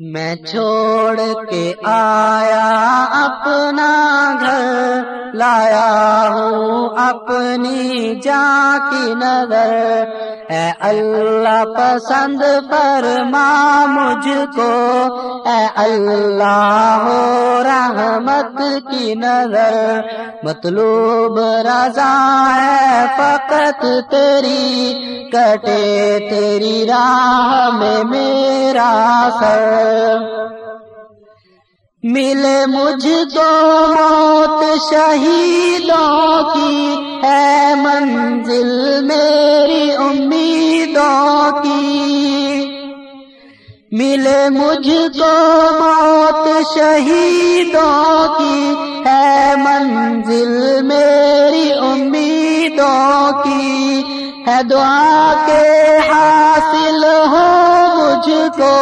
میں چھوڑ کے آیا اپنا گھر۔ لایا ہوں اپنی جا کی نظر۔ اے اللہ پسند پر مجھ کو۔ اے اللہ ہو رحمت کی نظر۔ مطلوب رضا ہے فقط تیری۔ کٹے تیری راہ میں میرا سر۔ ملے مجھ کو موت شہیدوں کی ہے منزل میری امیدوں کی۔ ملے مجھ کو موت شہیدوں کی ہے منزل میری امیدوں کی۔ ہے دعا کے حاصل ہو مجھ کو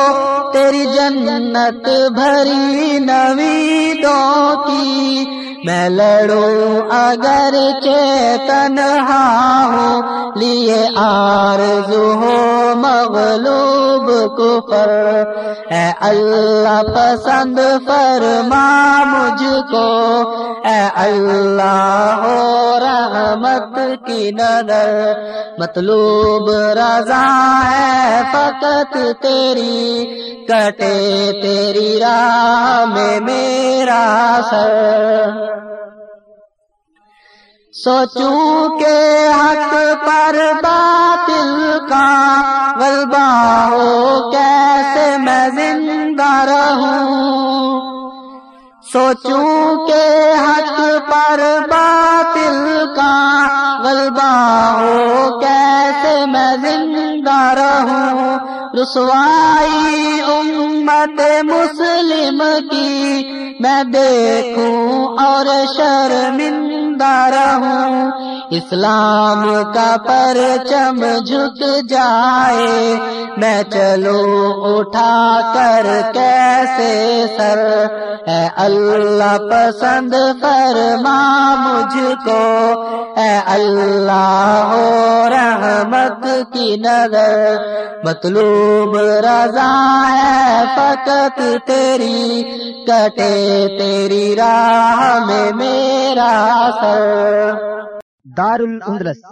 تیری جنت بھری نویدوں کی میں لڑوں اگر چیتن ہوں لیے آرزو ہو مغلوب کفر۔ اے اللہ، پسند فرما مجھ کو اے اللہ، ہو رحمت کی نظر مطلوب رضا ہے، فقط تیری کٹے تیری راہ میں میرا سر۔ سوچوں کے حق پر باطل کا غلبہ ہو، کیسے میں زندہ رہوں؟ سوچوں کے رسوائی امت مسلم کی میں دیکھوں اور شرمندہ رہوں۔ اسلام کا پرچم جھک جائے۔ میں چلو اٹھا کر کیسے سر؟ اے اللہ پسند فرما مجھ کو۔ اے اللہ ہو رحمت کی نظر مطلوب رضا ہے، فقط تیری کٹے تیری راہ میں میرا سر۔ دار الاندلس